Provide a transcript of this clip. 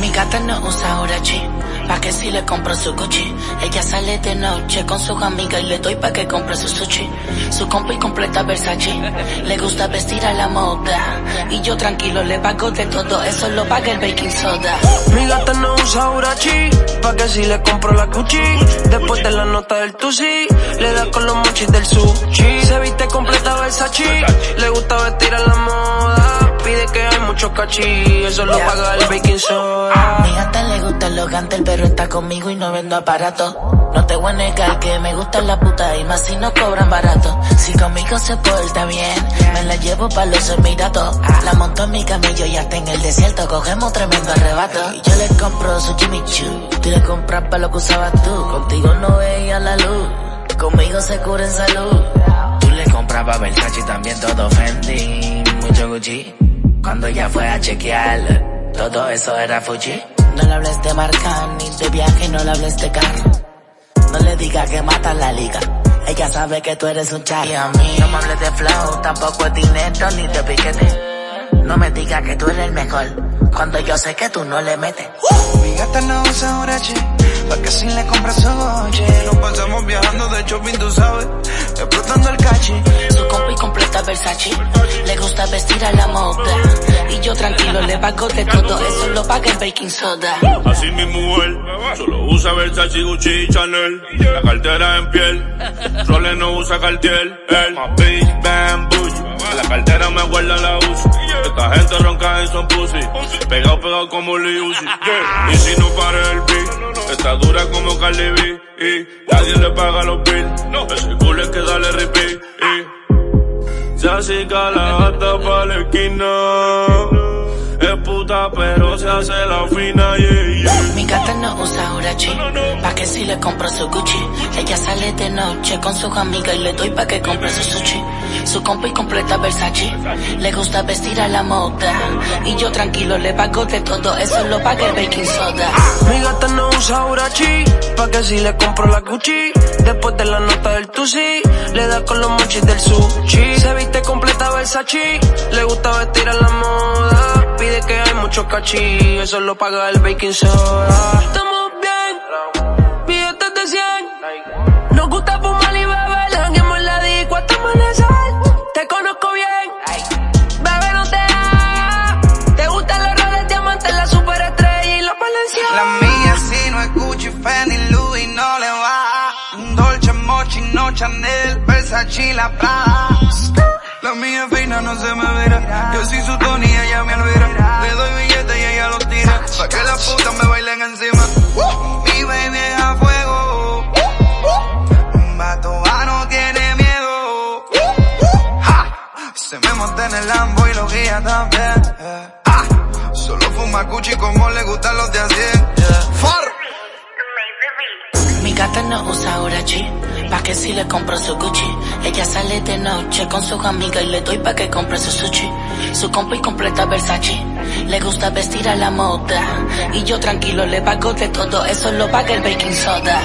Mi gata no usa Urachi, pa' que si le compro su Gucci. Ella sale de noche con sus amigas y le doy pa' que compre su sushi. Su compa y completa Versace, le gusta vestir a la moda. Y yo tranquilo le pago de todo, eso lo paga el baking soda. Mi gata no usa Urachi, pa' que si le compro la Gucci. Después de la nota del Tusi, le da con los mochis del sushi. Se viste completa Versace, le gusta vestir a la moda eso lo paga el baking soda. Mi gata le gusta los gantel, pero está conmigo y no vendo aparato. No te voy a negar que me gustan las putas y más si no cobran barato. Si conmigo se porta bien, me la llevo pa' los Emiratos. La monto en mi camello y hasta en el desierto cogemos tremendo arrebato. Y yo le compro su Jimmy Choo, tú le compras pa' lo que usabas tú. Contigo no veía la luz, conmigo se cura en salud. Tú le compras pa' Versace también todo Fendi, mucho Gucci. Cuando ella fue a chequear, todo eso era Fuji. No le hables de marca ni de viaje, no le hables de carro. No le digas que mata la liga. Ella sabe que tú eres un charro. Y a mí no me hables de flow, tampoco es dinero ni de piquete. No me digas que tú eres el mejor, cuando yo sé que tú no le metes. Mi gata no usa Urachi, pa' que si le compras su coche. Nos pasamos viajando de shopping, tú sabes, explotando el cachi. Su compa y completa Versace, le gusta vestir a la moda. Y yo tranquilo le pago de todo, eso lo paga el baking soda. Así mi mujer, solo usa Versace, Gucci y Chanel. La cartera en piel, Role no usa Cartier. El big bamboo, la cartera me guarda la uso. Esta gente ronca en son pussy. Pegado, pegado como Lee Uzi. Y si no para el beat, está dura como Cardi. Y nadie le paga los bills. Ese culo es que dale repeat. Y se así la gata pa' la esquina. Es puta, pero se hace la fina, yeah, yeah. Mi gata no usa Urachi, pa' que si le compro su Gucci. Ella sale de noche con sus amigas y le doy pa' que compre su sushi. Su compa y completa Versace, le gusta vestir a la moda. Y yo tranquilo le pago de todo, eso lo paga el baking soda. Mi gata no usa Urachi, pa' que si le compro la Gucci. Después de la nota del Tusi, le da con los mochis del sushi. Se viste completa Versace, le gusta vestir a la moda pide que hay mucho cachí, eso lo paga el baking soda. Estamos bien, billetes de 100. Nos gusta fumar y beber, jangueamos la disco hasta amanecer. Te conozco bien, bebé no te da. Te gustan los roles, diamantes, la superestrella y la valencia. La mía si no es Gucci, Fendi, Louis no le va. Un Dolce, Mochi, no Chanel, Versace, la Prada. La mía fina no se me verá. Yo soy su Tony, ella me albera. Le doy billetes y ella los tira. Pa' que las putas me bailen encima. Mi baby es a fuego. Un vato no tiene miedo. Se me monta en el Lambo y lo guía también. Solo fuma Gucci como le gustan los de a 100. Mi gata no usa Urachi, pa' que si le compro su Gucci. Ella sale de noche con sus amigas y le doy pa' que compre su sushi. Su compa y completa Versace, le gusta vestir a la moda. Y yo tranquilo le pago de todo, eso lo paga el baking soda.